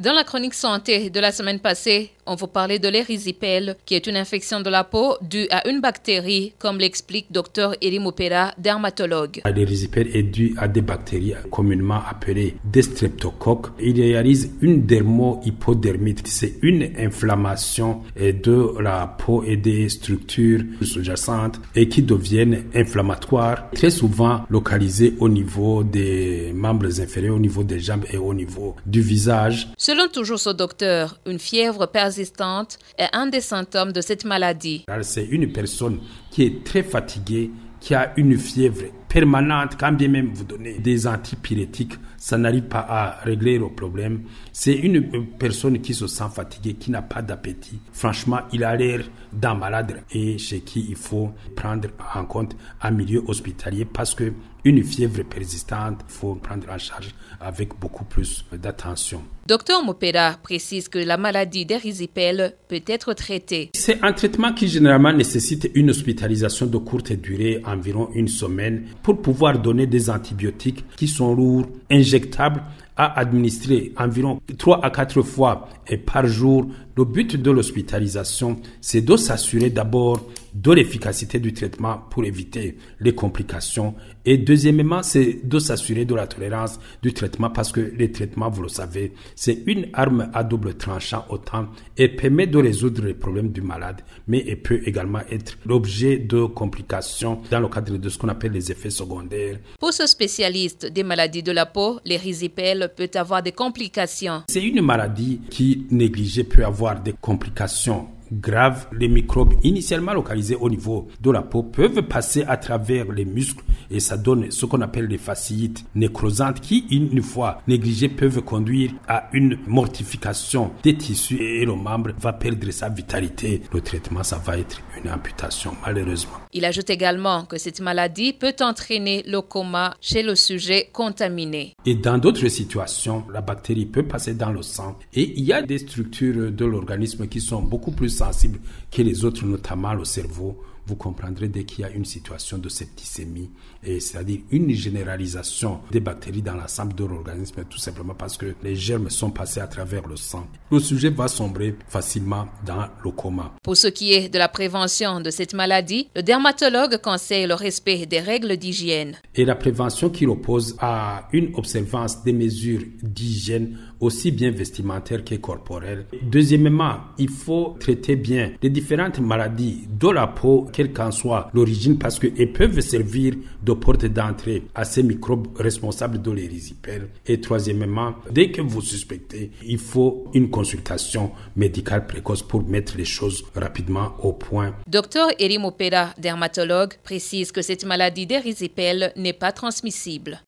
Dans la chronique santé de la semaine passée, on vous parlait de l'érysipèle, qui est une infection de la peau due à une bactérie, comme l'explique Dr Erim Opera, dermatologue. L'érysipèle est due à des bactéries communément appelées des streptocoques. Il réalise une dermohypodermite. C'est une inflammation de la peau et des structures sous-jacentes et qui deviennent inflammatoires, très souvent localisées au niveau des membres inférieurs, au niveau des jambes et au niveau du visage. Selon toujours ce docteur, une fièvre persistante est un des symptômes de cette maladie. C'est une personne qui est très fatiguée, qui a une fièvre permanente, quand bien même vous donnez des antipyrétiques, ça n'arrive pas à régler le problème. C'est une personne qui se sent fatiguée, qui n'a pas d'appétit. Franchement, il a l'air d'un malade et chez qui il faut prendre en compte un milieu hospitalier parce que une fièvre persistante, il faut prendre en charge avec beaucoup plus d'attention. Docteur Mopera précise que la maladie d'érysipèle peut être traitée. C'est un traitement qui généralement nécessite une hospitalisation de courte durée, environ une semaine, pour pouvoir donner des antibiotiques qui sont lourds, injectables à administrer environ 3 à 4 fois par jour. Le but de l'hospitalisation, c'est de s'assurer d'abord de l'efficacité du traitement pour éviter les complications. Et deuxièmement, c'est de s'assurer de la tolérance du traitement parce que les traitements, vous le savez, c'est une arme à double tranchant autant et permet de résoudre les problèmes du malade, mais elle peut également être l'objet de complications dans le cadre de ce qu'on appelle les effets secondaires. Pour ce spécialiste des maladies de la peau, les rhizipèles peut avoir des complications. C'est une maladie qui, négligée, peut avoir des complications graves. Les microbes initialement localisés au niveau de la peau peuvent passer à travers les muscles et ça donne ce qu'on appelle les fasciites nécrosantes qui, une fois négligées, peuvent conduire à une mortification des tissus et le membre va perdre sa vitalité. Le traitement, ça va être une amputation, malheureusement. Il ajoute également que cette maladie peut entraîner le coma chez le sujet contaminé. Et dans d'autres situations, la bactérie peut passer dans le sang et il y a des structures de l'organisme qui sont beaucoup plus sensibles que les autres, notamment le cerveau vous comprendrez dès qu'il y a une situation de septicémie, c'est-à-dire une généralisation des bactéries dans l'ensemble de l'organisme, tout simplement parce que les germes sont passés à travers le sang. Le sujet va sombrer facilement dans le coma. Pour ce qui est de la prévention de cette maladie, le dermatologue conseille le respect des règles d'hygiène. Et la prévention qui repose à une observance des mesures d'hygiène aussi bien vestimentaires que corporelles. Deuxièmement, il faut traiter bien les différentes maladies de la peau quelle qu'en soit l'origine, parce qu'elles peuvent servir de porte d'entrée à ces microbes responsables de l'érysipèle. Et troisièmement, dès que vous suspectez, il faut une consultation médicale précoce pour mettre les choses rapidement au point. Docteur Erim Opera, dermatologue, précise que cette maladie d'érysipèle n'est pas transmissible.